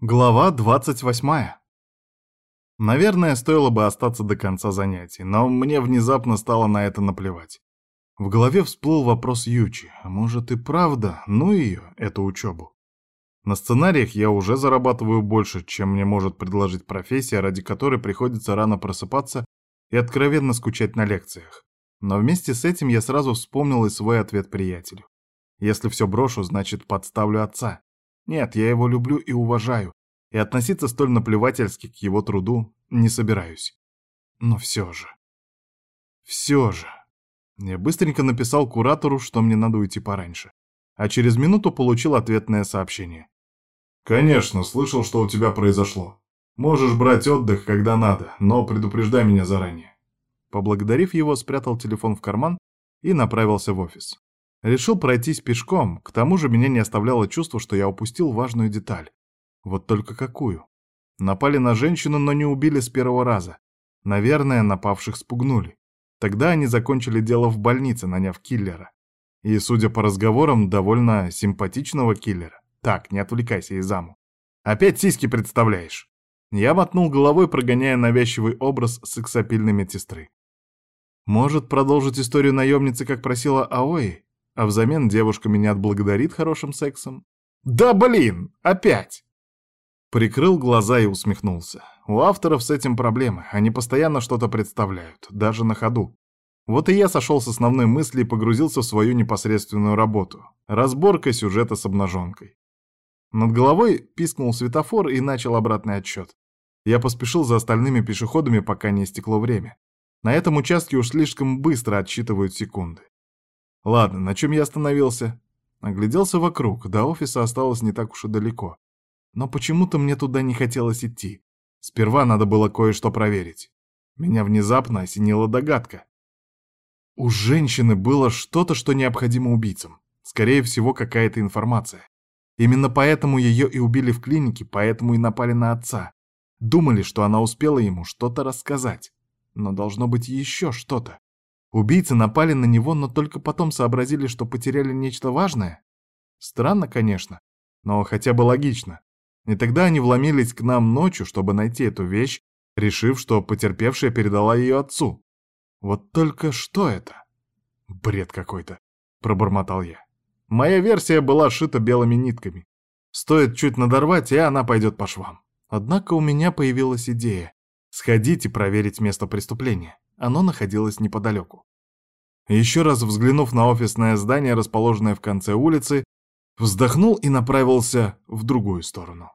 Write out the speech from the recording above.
Глава 28. Наверное, стоило бы остаться до конца занятий, но мне внезапно стало на это наплевать. В голове всплыл вопрос Ючи, может и правда, ну ее, эту учебу. На сценариях я уже зарабатываю больше, чем мне может предложить профессия, ради которой приходится рано просыпаться и откровенно скучать на лекциях. Но вместе с этим я сразу вспомнил и свой ответ приятелю. Если все брошу, значит подставлю отца. Нет, я его люблю и уважаю, и относиться столь наплевательски к его труду не собираюсь. Но все же... Все же... Я быстренько написал куратору, что мне надо уйти пораньше. А через минуту получил ответное сообщение. «Конечно, слышал, что у тебя произошло. Можешь брать отдых, когда надо, но предупреждай меня заранее». Поблагодарив его, спрятал телефон в карман и направился в офис. Решил пройтись пешком, к тому же меня не оставляло чувство, что я упустил важную деталь. Вот только какую? Напали на женщину, но не убили с первого раза. Наверное, напавших спугнули. Тогда они закончили дело в больнице, наняв киллера. И, судя по разговорам, довольно симпатичного киллера. Так, не отвлекайся, Изаму. Опять сиськи представляешь? Я мотнул головой, прогоняя навязчивый образ сексапильной медсестры. Может, продолжить историю наемницы, как просила Аои? А взамен девушка меня отблагодарит хорошим сексом. Да блин, опять! Прикрыл глаза и усмехнулся. У авторов с этим проблемы, они постоянно что-то представляют, даже на ходу. Вот и я сошел с основной мысли и погрузился в свою непосредственную работу. Разборка сюжета с обнаженкой. Над головой пискнул светофор и начал обратный отсчет. Я поспешил за остальными пешеходами, пока не истекло время. На этом участке уж слишком быстро отсчитывают секунды. Ладно, на чем я остановился? Огляделся вокруг, до офиса осталось не так уж и далеко. Но почему-то мне туда не хотелось идти. Сперва надо было кое-что проверить. Меня внезапно осенила догадка. У женщины было что-то, что необходимо убийцам. Скорее всего, какая-то информация. Именно поэтому ее и убили в клинике, поэтому и напали на отца. Думали, что она успела ему что-то рассказать. Но должно быть еще что-то. Убийцы напали на него, но только потом сообразили, что потеряли нечто важное? Странно, конечно, но хотя бы логично. И тогда они вломились к нам ночью, чтобы найти эту вещь, решив, что потерпевшая передала ее отцу. Вот только что это? Бред какой-то, пробормотал я. Моя версия была шита белыми нитками. Стоит чуть надорвать, и она пойдет по швам. Однако у меня появилась идея. Сходить и проверить место преступления. Оно находилось неподалеку. Еще раз взглянув на офисное здание, расположенное в конце улицы, вздохнул и направился в другую сторону.